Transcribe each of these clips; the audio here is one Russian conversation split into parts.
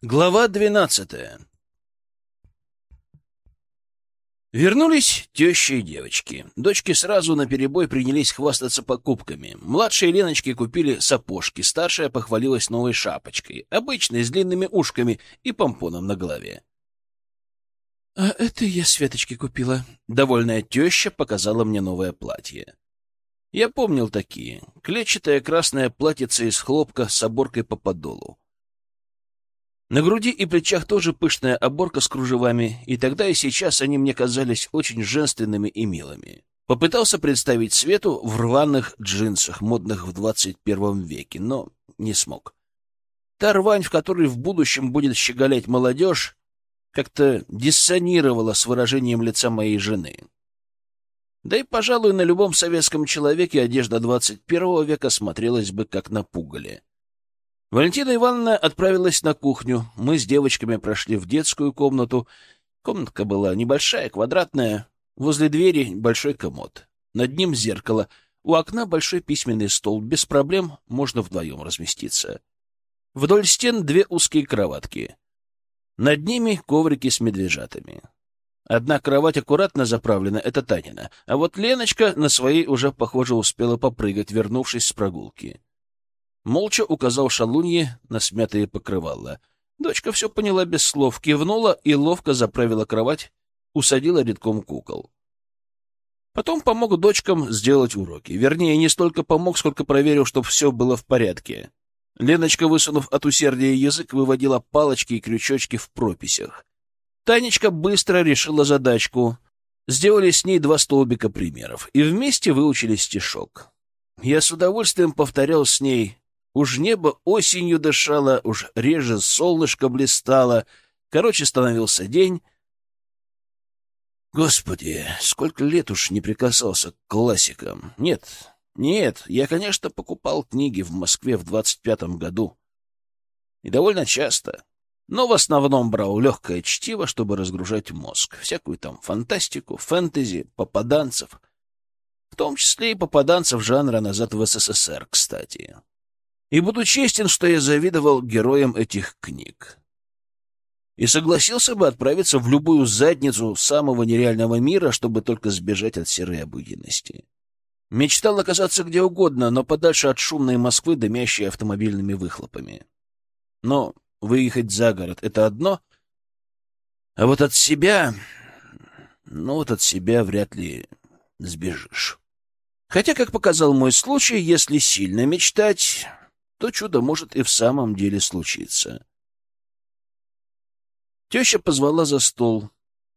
Глава двенадцатая Вернулись теща и девочки. Дочки сразу наперебой принялись хвастаться покупками. Младшие Леночки купили сапожки, старшая похвалилась новой шапочкой, обычной, с длинными ушками и помпоном на голове. — А это я Светочке купила. Довольная теща показала мне новое платье. Я помнил такие. Клетчатое красное платьице из хлопка с оборкой по подолу. На груди и плечах тоже пышная оборка с кружевами, и тогда и сейчас они мне казались очень женственными и милыми. Попытался представить Свету в рваных джинсах, модных в двадцать первом веке, но не смог. Та рвань, в которой в будущем будет щеголять молодежь, как-то диссонировала с выражением лица моей жены. Да и, пожалуй, на любом советском человеке одежда двадцать первого века смотрелась бы как на пугале. Валентина Ивановна отправилась на кухню. Мы с девочками прошли в детскую комнату. Комнатка была небольшая, квадратная. Возле двери большой комод. Над ним зеркало. У окна большой письменный стол. Без проблем можно вдвоем разместиться. Вдоль стен две узкие кроватки. Над ними коврики с медвежатами. Одна кровать аккуратно заправлена, это Танина. А вот Леночка на своей уже, похоже, успела попрыгать, вернувшись с прогулки. Молча указал шалунье на смятые покрывала. Дочка все поняла без слов, кивнула и ловко заправила кровать, усадила редком кукол. Потом помог дочкам сделать уроки. Вернее, не столько помог, сколько проверил, чтобы все было в порядке. Леночка, высунув от усердия язык, выводила палочки и крючочки в прописях. Танечка быстро решила задачку. Сделали с ней два столбика примеров и вместе выучили стишок. Я с удовольствием повторял с ней Уж небо осенью дышало, уж реже солнышко блистало. Короче, становился день. Господи, сколько лет уж не прикасался к классикам. Нет, нет, я, конечно, покупал книги в Москве в двадцать пятом году. И довольно часто. Но в основном брал легкое чтиво, чтобы разгружать мозг. Всякую там фантастику, фэнтези, попаданцев. В том числе и попаданцев жанра «Назад в СССР», кстати. И буду честен, что я завидовал героям этих книг. И согласился бы отправиться в любую задницу самого нереального мира, чтобы только сбежать от серой обыденности. Мечтал оказаться где угодно, но подальше от шумной Москвы, дымящей автомобильными выхлопами. Но выехать за город — это одно, а вот от себя... Ну вот от себя вряд ли сбежишь. Хотя, как показал мой случай, если сильно мечтать, то чудо может и в самом деле случиться. Теща позвала за стол.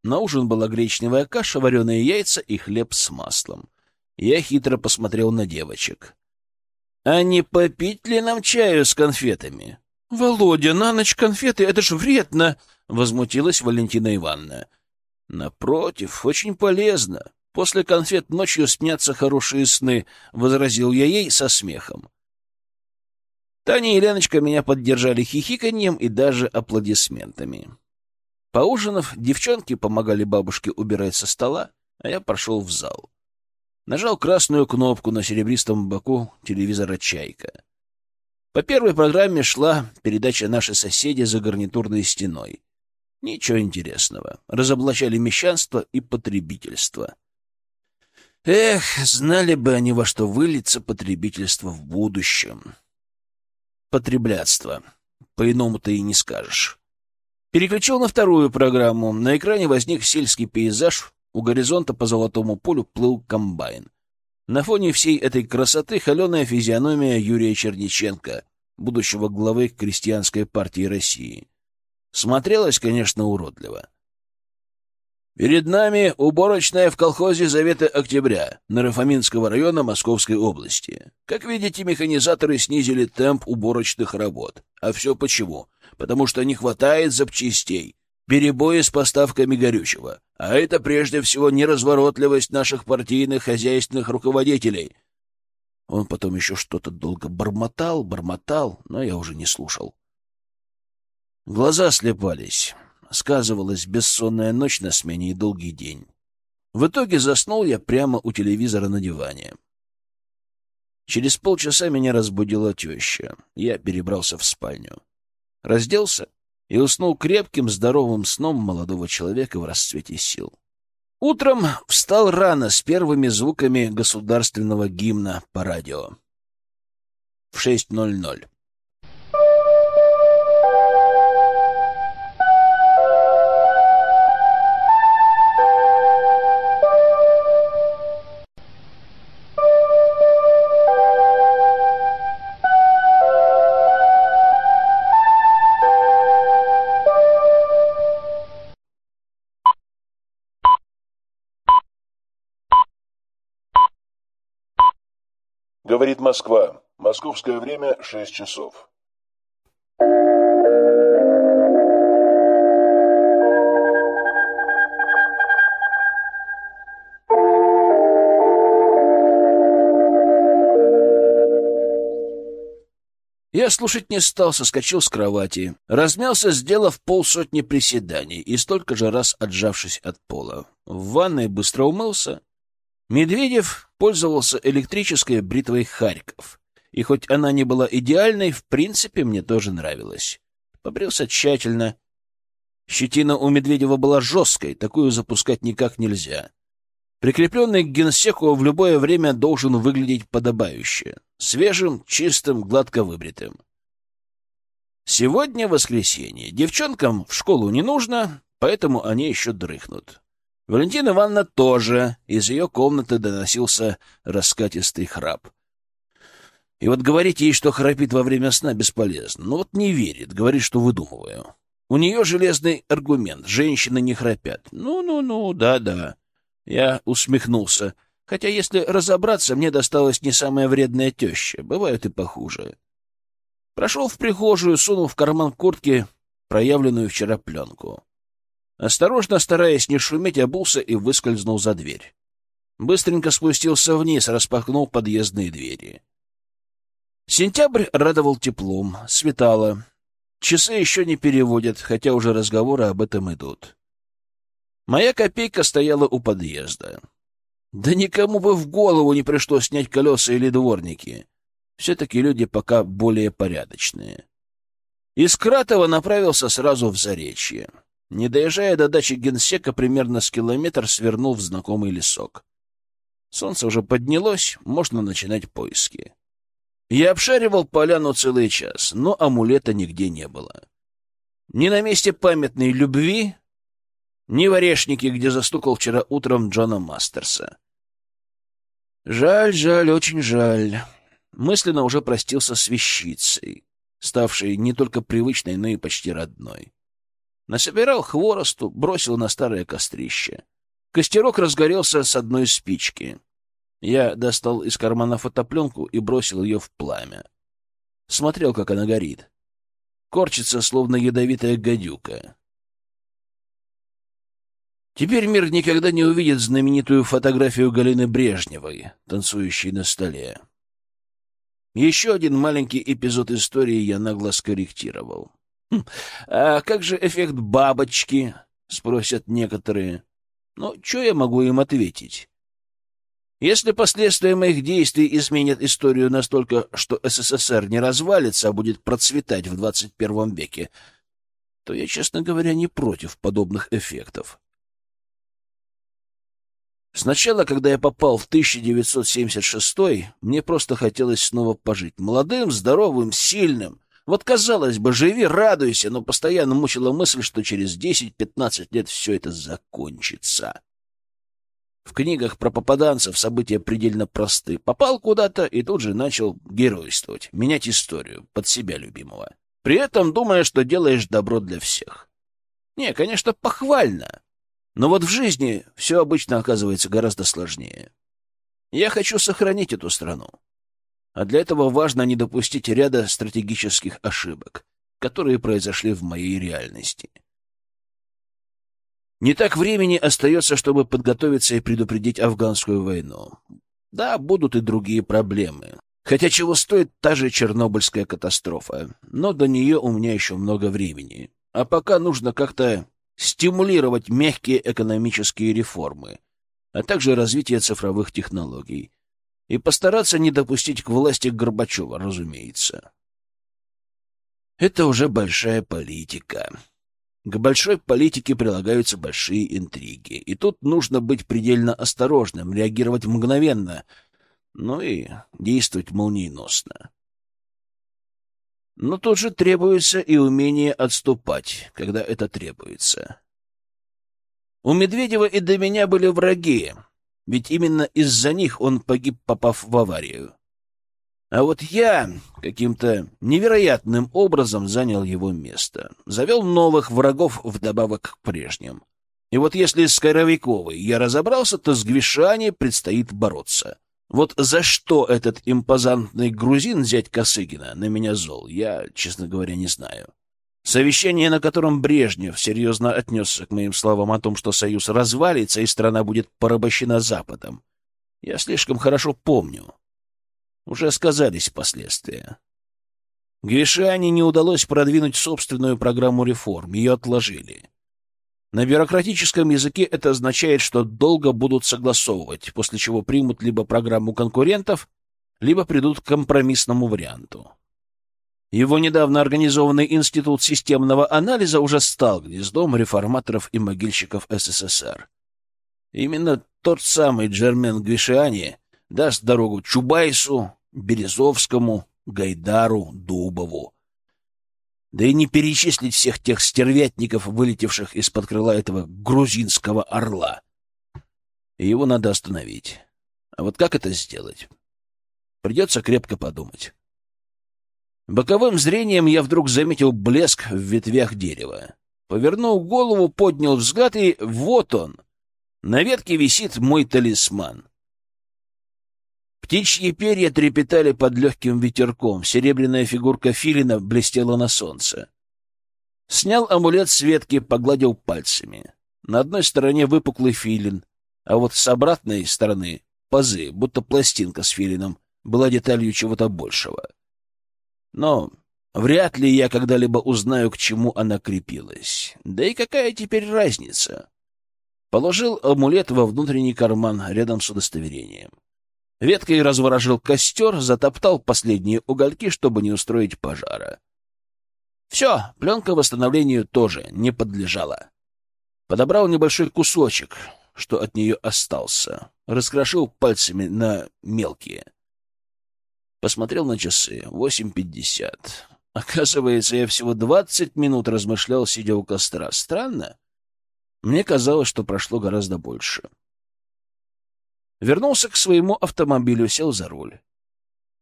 На ужин была гречневая каша, вареные яйца и хлеб с маслом. Я хитро посмотрел на девочек. — А не попить ли нам чаю с конфетами? — Володя, на ночь конфеты — это ж вредно! — возмутилась Валентина Ивановна. — Напротив, очень полезно. После конфет ночью снятся хорошие сны, — возразил я ей со смехом. Таня и Леночка меня поддержали хихиканьем и даже аплодисментами. Поужинав, девчонки помогали бабушке убирать со стола, а я прошел в зал. Нажал красную кнопку на серебристом боку телевизора «Чайка». По первой программе шла передача «Наши соседи за гарнитурной стеной». Ничего интересного. Разоблачали мещанство и потребительство. Эх, знали бы они, во что выльется потребительство в будущем потреблятства. По-иному-то и не скажешь. Переключил на вторую программу. На экране возник сельский пейзаж. У горизонта по золотому полю плыл комбайн. На фоне всей этой красоты холеная физиономия Юрия Черниченко, будущего главы крестьянской партии России. Смотрелась, конечно, уродливо. Перед нами уборочная в колхозе Заветы Октября Нарафаминского района Московской области. Как видите, механизаторы снизили темп уборочных работ. А все почему? Потому что не хватает запчастей, перебои с поставками горючего. А это прежде всего неразворотливость наших партийных хозяйственных руководителей. Он потом еще что-то долго бормотал, бормотал, но я уже не слушал. Глаза слепались сказывалась бессонная ночь на смене и долгий день. В итоге заснул я прямо у телевизора на диване. Через полчаса меня разбудила теща. Я перебрался в спальню. Разделся и уснул крепким, здоровым сном молодого человека в расцвете сил. Утром встал рано с первыми звуками государственного гимна по радио. В 6.00. Говорит Москва. Московское время 6 часов. Я слушать не стал, соскочил с кровати, размялся, сделав полсотни приседаний и столько же раз отжавшись от пола. В ванной быстро умылся. Медведев пользовался электрической бритвой Харьков. И хоть она не была идеальной, в принципе, мне тоже нравилась. Побрился тщательно. Щетина у Медведева была жесткой, такую запускать никак нельзя. Прикрепленный к генсеку в любое время должен выглядеть подобающе. Свежим, чистым, гладко выбритым. Сегодня воскресенье. Девчонкам в школу не нужно, поэтому они еще дрыхнут. Валентина Ивановна тоже. Из ее комнаты доносился раскатистый храп. И вот говорить ей, что храпит во время сна, бесполезно. Ну вот не верит, говорит, что выдумываю. У нее железный аргумент. Женщины не храпят. Ну-ну-ну, да-да. Я усмехнулся. Хотя, если разобраться, мне досталась не самая вредная теща. Бывают и похуже. Прошел в прихожую, сунул в карман куртки проявленную вчера пленку. Осторожно, стараясь не шуметь, обулся и выскользнул за дверь. Быстренько спустился вниз, распахнул подъездные двери. Сентябрь радовал теплом, светало. Часы еще не переводят, хотя уже разговоры об этом идут. Моя копейка стояла у подъезда. Да никому бы в голову не пришлось снять колеса или дворники. Все-таки люди пока более порядочные. Из Кратова направился сразу в Заречье. Не доезжая до дачи генсека, примерно с километр свернул в знакомый лесок. Солнце уже поднялось, можно начинать поиски. Я обшаривал поляну целый час, но амулета нигде не было. Ни на месте памятной любви, ни в орешнике, где застукал вчера утром Джона Мастерса. Жаль, жаль, очень жаль. Мысленно уже простился с вещицей, ставшей не только привычной, но и почти родной. Насобирал хворосту, бросил на старое кострище. Костерок разгорелся с одной спички. Я достал из кармана фотопленку и бросил ее в пламя. Смотрел, как она горит. Корчится, словно ядовитая гадюка. Теперь мир никогда не увидит знаменитую фотографию Галины Брежневой, танцующей на столе. Еще один маленький эпизод истории я нагло скорректировал. Хм, «А как же эффект бабочки?» — спросят некоторые. Ну, что я могу им ответить? Если последствия моих действий изменят историю настолько, что СССР не развалится, а будет процветать в 21 веке, то я, честно говоря, не против подобных эффектов. Сначала, когда я попал в 1976 мне просто хотелось снова пожить. Молодым, здоровым, сильным, вот, казалось бы, живи, радуйся, но постоянно мучила мысль, что через 10-15 лет все это закончится. В книгах про попаданцев события предельно просты. Попал куда-то и тут же начал геройствовать, менять историю под себя любимого. При этом думая, что делаешь добро для всех. Не, конечно, похвально. Но вот в жизни все обычно оказывается гораздо сложнее. Я хочу сохранить эту страну. А для этого важно не допустить ряда стратегических ошибок, которые произошли в моей реальности. Не так времени остается, чтобы подготовиться и предупредить афганскую войну. Да, будут и другие проблемы. Хотя чего стоит та же Чернобыльская катастрофа. Но до нее у меня еще много времени. А пока нужно как-то стимулировать мягкие экономические реформы, а также развитие цифровых технологий. И постараться не допустить к власти Горбачева, разумеется. Это уже большая политика. К большой политике прилагаются большие интриги, и тут нужно быть предельно осторожным, реагировать мгновенно, ну и действовать молниеносно. Но тут же требуется и умение отступать, когда это требуется. У Медведева и до меня были враги, ведь именно из-за них он погиб, попав в аварию. А вот я каким-то невероятным образом занял его место. Завел новых врагов вдобавок к прежним. И вот если с Коровиковой я разобрался, то с Гвишани предстоит бороться. Вот за что этот импозантный грузин, зять Косыгина, на меня зол, я, честно говоря, не знаю. Совещание, на котором Брежнев серьезно отнесся к моим словам о том, что Союз развалится и страна будет порабощена Западом, я слишком хорошо помню. Уже сказались последствия. Гвишане не удалось продвинуть собственную программу реформ, ее отложили. На бюрократическом языке это означает, что долго будут согласовывать, после чего примут либо программу конкурентов, либо придут к компромиссному варианту. Его недавно организованный Институт системного анализа уже стал гнездом реформаторов и могильщиков СССР. Именно тот самый Джермен Гвишиани даст дорогу Чубайсу, Березовскому, Гайдару, Дубову. Да и не перечислить всех тех стервятников, вылетевших из-под крыла этого грузинского орла. Его надо остановить. А вот как это сделать? Придется крепко подумать. Боковым зрением я вдруг заметил блеск в ветвях дерева. Повернул голову, поднял взгляд, и вот он. На ветке висит мой талисман. Птичьи перья трепетали под легким ветерком, серебряная фигурка филина блестела на солнце. Снял амулет с ветки, погладил пальцами. На одной стороне выпуклый филин, а вот с обратной стороны — пазы, будто пластинка с филином, была деталью чего-то большего. Но вряд ли я когда-либо узнаю, к чему она крепилась. Да и какая теперь разница? Положил амулет во внутренний карман рядом с удостоверением. Веткой разворожил костер, затоптал последние угольки, чтобы не устроить пожара. Все, пленка восстановлению тоже не подлежала. Подобрал небольшой кусочек, что от нее остался, раскрошил пальцами на мелкие. Посмотрел на часы. Восемь пятьдесят. Оказывается, я всего двадцать минут размышлял, сидя у костра. Странно. Мне казалось, что прошло гораздо больше. Вернулся к своему автомобилю, сел за руль.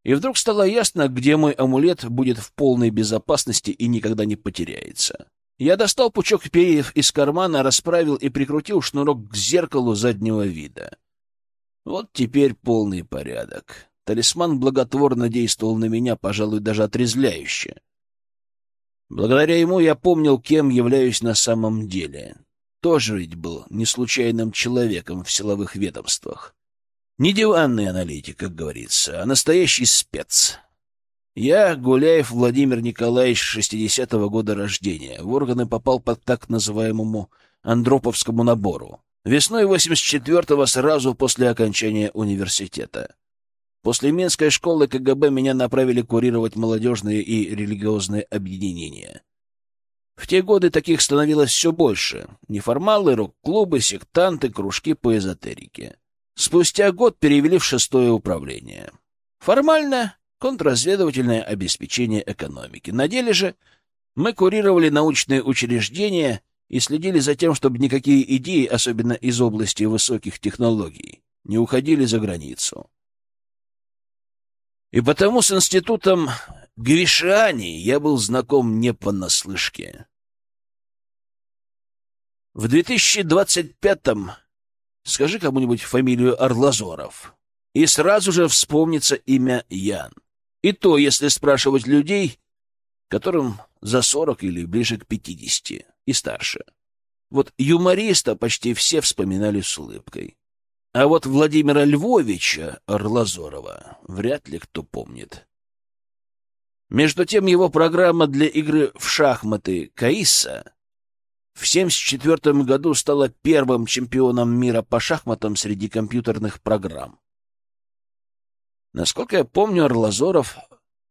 И вдруг стало ясно, где мой амулет будет в полной безопасности и никогда не потеряется. Я достал пучок перьев из кармана, расправил и прикрутил шнурок к зеркалу заднего вида. Вот теперь полный порядок. Талисман благотворно действовал на меня, пожалуй, даже отрезвляюще. Благодаря ему я помнил, кем являюсь на самом деле. Тоже ведь был не случайным человеком в силовых ведомствах. Не диванный аналитик, как говорится, а настоящий спец. Я, Гуляев Владимир Николаевич, 60-го года рождения, в органы попал под так называемому Андроповскому набору. Весной 84-го, сразу после окончания университета. После Минской школы КГБ меня направили курировать молодежные и религиозные объединения. В те годы таких становилось все больше. Неформалы, рок-клубы, сектанты, кружки по эзотерике. Спустя год перевели в шестое управление. Формально контрразведывательное обеспечение экономики. На деле же мы курировали научные учреждения и следили за тем, чтобы никакие идеи, особенно из области высоких технологий, не уходили за границу. И потому с институтом Гвишани я был знаком не понаслышке. В 2025-м скажи кому-нибудь фамилию Орлазоров, и сразу же вспомнится имя Ян. И то, если спрашивать людей, которым за сорок или ближе к пятидесяти и старше. Вот юмориста почти все вспоминали с улыбкой. А вот Владимира Львовича Орлазорова вряд ли кто помнит. Между тем его программа для игры в шахматы «Каиса» в 1974 году стала первым чемпионом мира по шахматам среди компьютерных программ. Насколько я помню, Орлазоров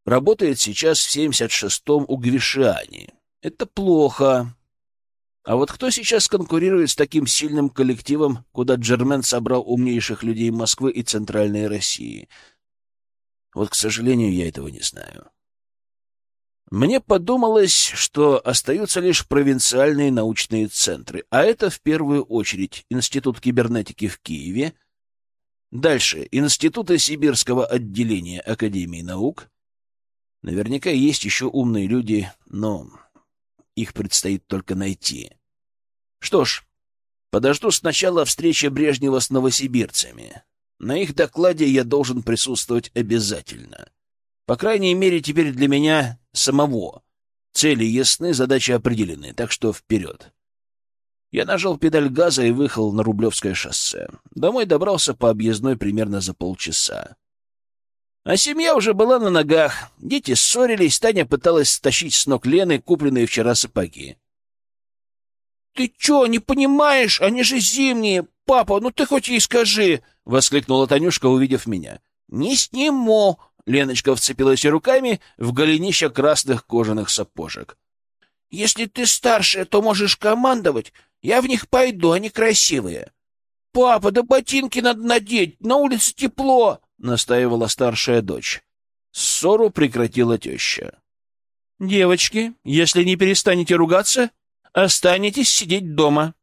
работает сейчас в 76-м у Гвишани. Это плохо. А вот кто сейчас конкурирует с таким сильным коллективом, куда Джермен собрал умнейших людей Москвы и Центральной России? Вот, к сожалению, я этого не знаю. Мне подумалось, что остаются лишь провинциальные научные центры, а это в первую очередь Институт кибернетики в Киеве, дальше Институты Сибирского отделения Академии наук. Наверняка есть еще умные люди, но их предстоит только найти. Что ж, подожду сначала встречи Брежнева с новосибирцами. На их докладе я должен присутствовать обязательно. По крайней мере, теперь для меня самого. Цели ясны, задачи определены, так что вперед. Я нажал педаль газа и выехал на Рублевское шоссе. Домой добрался по объездной примерно за полчаса. А семья уже была на ногах. Дети ссорились, Таня пыталась стащить с ног Лены купленные вчера сапоги. — Ты чё, не понимаешь? Они же зимние! Папа, ну ты хоть ей скажи! — воскликнула Танюшка, увидев меня. — Не сниму! Леночка вцепилась руками в голенища красных кожаных сапожек. — Если ты старшая, то можешь командовать. Я в них пойду, они красивые. — Папа, да ботинки надо надеть, на улице тепло, — настаивала старшая дочь. Ссору прекратила теща. — Девочки, если не перестанете ругаться, останетесь сидеть дома.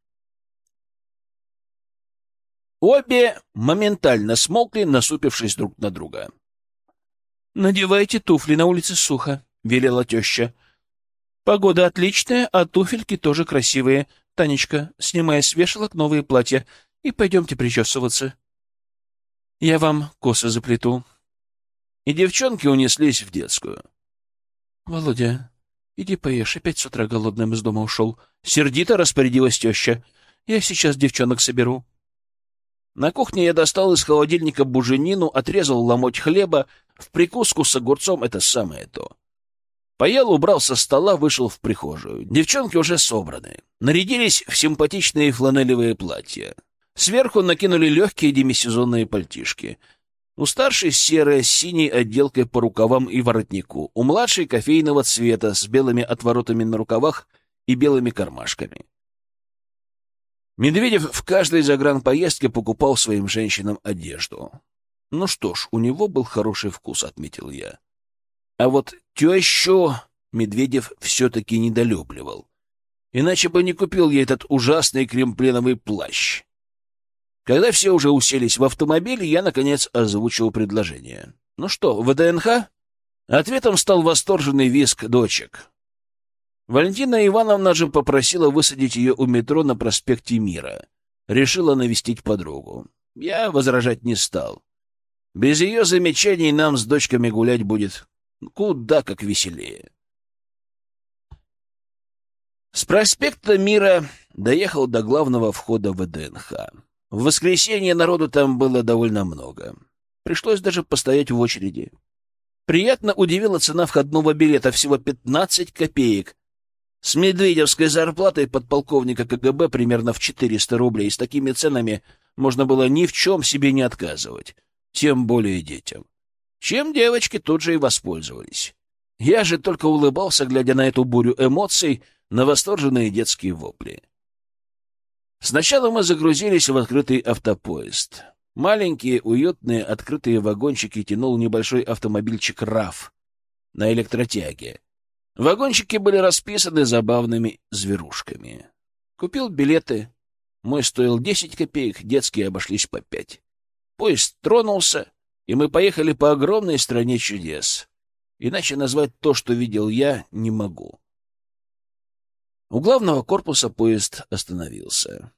Обе моментально смолкли, насупившись друг на друга. «Надевайте туфли, на улице сухо», — велела теща. «Погода отличная, а туфельки тоже красивые. Танечка, снимай с вешалок новые платья и пойдемте причесываться. Я вам косы заплету». И девчонки унеслись в детскую. «Володя, иди поешь, опять с утра голодным из дома ушел». Сердито распорядилась теща. «Я сейчас девчонок соберу». На кухне я достал из холодильника буженину, отрезал ломоть хлеба, в прикуску с огурцом это самое то. Поел, убрал со стола, вышел в прихожую. Девчонки уже собраны. Нарядились в симпатичные фланелевые платья. Сверху накинули легкие демисезонные пальтишки. У старшей серая с синей отделкой по рукавам и воротнику. У младшей кофейного цвета с белыми отворотами на рукавах и белыми кармашками. Медведев в каждой загранпоездке покупал своим женщинам одежду. Ну что ж, у него был хороший вкус, отметил я. А вот тещу Медведев все-таки недолюбливал. Иначе бы не купил ей этот ужасный кремпленовый плащ. Когда все уже уселись в автомобиль, я, наконец, озвучил предложение. «Ну что, ВДНХ?» Ответом стал восторженный виск дочек. Валентина Ивановна же попросила высадить ее у метро на проспекте Мира. Решила навестить подругу. Я возражать не стал. Без ее замечаний нам с дочками гулять будет куда как веселее. С проспекта Мира доехал до главного входа в ДНХ. В воскресенье народу там было довольно много. Пришлось даже постоять в очереди. Приятно удивила цена входного билета, всего 15 копеек, с медведевской зарплатой подполковника КГБ примерно в 400 рублей. С такими ценами можно было ни в чем себе не отказывать, тем более детям. Чем девочки тут же и воспользовались. Я же только улыбался, глядя на эту бурю эмоций, на восторженные детские вопли. Сначала мы загрузились в открытый автопоезд. Маленькие, уютные, открытые вагончики тянул небольшой автомобильчик «РАФ» на электротяге. Вагончики были расписаны забавными зверушками. Купил билеты. Мой стоил десять копеек, детские обошлись по пять. Поезд тронулся, и мы поехали по огромной стране чудес. Иначе назвать то, что видел я, не могу. У главного корпуса поезд остановился.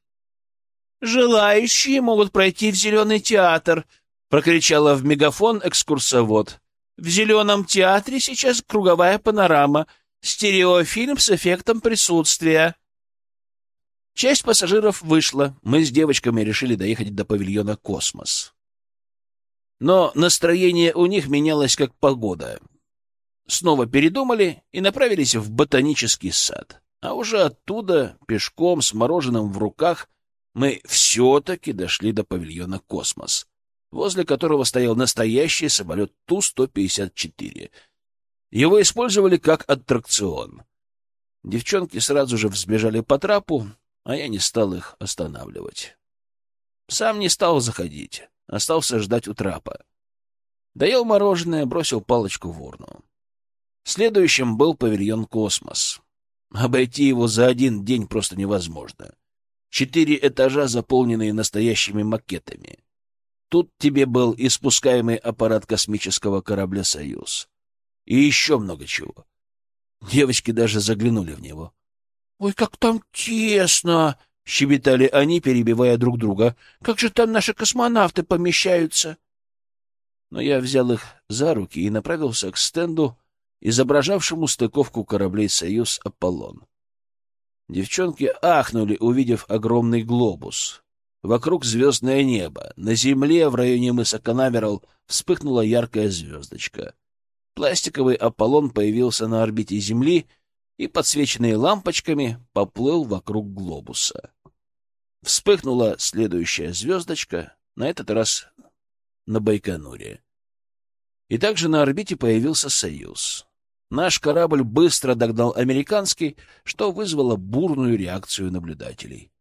«Желающие могут пройти в Зеленый театр!» — прокричала в мегафон экскурсовод. В зеленом театре сейчас круговая панорама, стереофильм с эффектом присутствия. Часть пассажиров вышла. Мы с девочками решили доехать до павильона «Космос». Но настроение у них менялось как погода. Снова передумали и направились в ботанический сад. А уже оттуда, пешком, с мороженым в руках, мы все-таки дошли до павильона «Космос» возле которого стоял настоящий самолет Ту-154. Его использовали как аттракцион. Девчонки сразу же взбежали по трапу, а я не стал их останавливать. Сам не стал заходить, остался ждать у трапа. Доел мороженое, бросил палочку в урну. Следующим был павильон «Космос». Обойти его за один день просто невозможно. Четыре этажа, заполненные настоящими макетами. Тут тебе был и спускаемый аппарат космического корабля «Союз». И еще много чего. Девочки даже заглянули в него. — Ой, как там тесно! — щебетали они, перебивая друг друга. — Как же там наши космонавты помещаются? Но я взял их за руки и направился к стенду, изображавшему стыковку кораблей «Союз» «Аполлон». Девчонки ахнули, увидев огромный глобус. Вокруг звездное небо. На земле в районе мыса Канаверал вспыхнула яркая звездочка. Пластиковый Аполлон появился на орбите Земли и, подсвеченный лампочками, поплыл вокруг глобуса. Вспыхнула следующая звездочка, на этот раз на Байконуре. И также на орбите появился «Союз». Наш корабль быстро догнал американский, что вызвало бурную реакцию наблюдателей.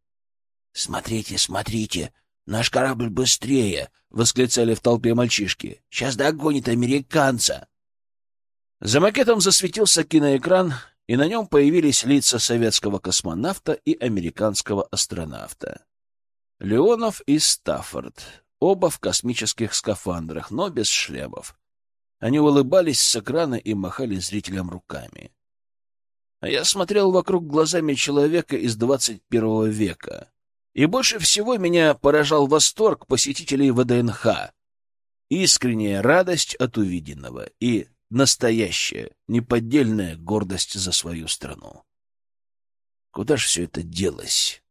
«Смотрите, смотрите! Наш корабль быстрее!» — восклицали в толпе мальчишки. «Сейчас догонит американца!» За макетом засветился киноэкран, и на нем появились лица советского космонавта и американского астронавта. Леонов и Стаффорд, оба в космических скафандрах, но без шлемов. Они улыбались с экрана и махали зрителям руками. А я смотрел вокруг глазами человека из 21 века. И больше всего меня поражал восторг посетителей ВДНХ, искренняя радость от увиденного и настоящая, неподдельная гордость за свою страну. Куда же все это делось?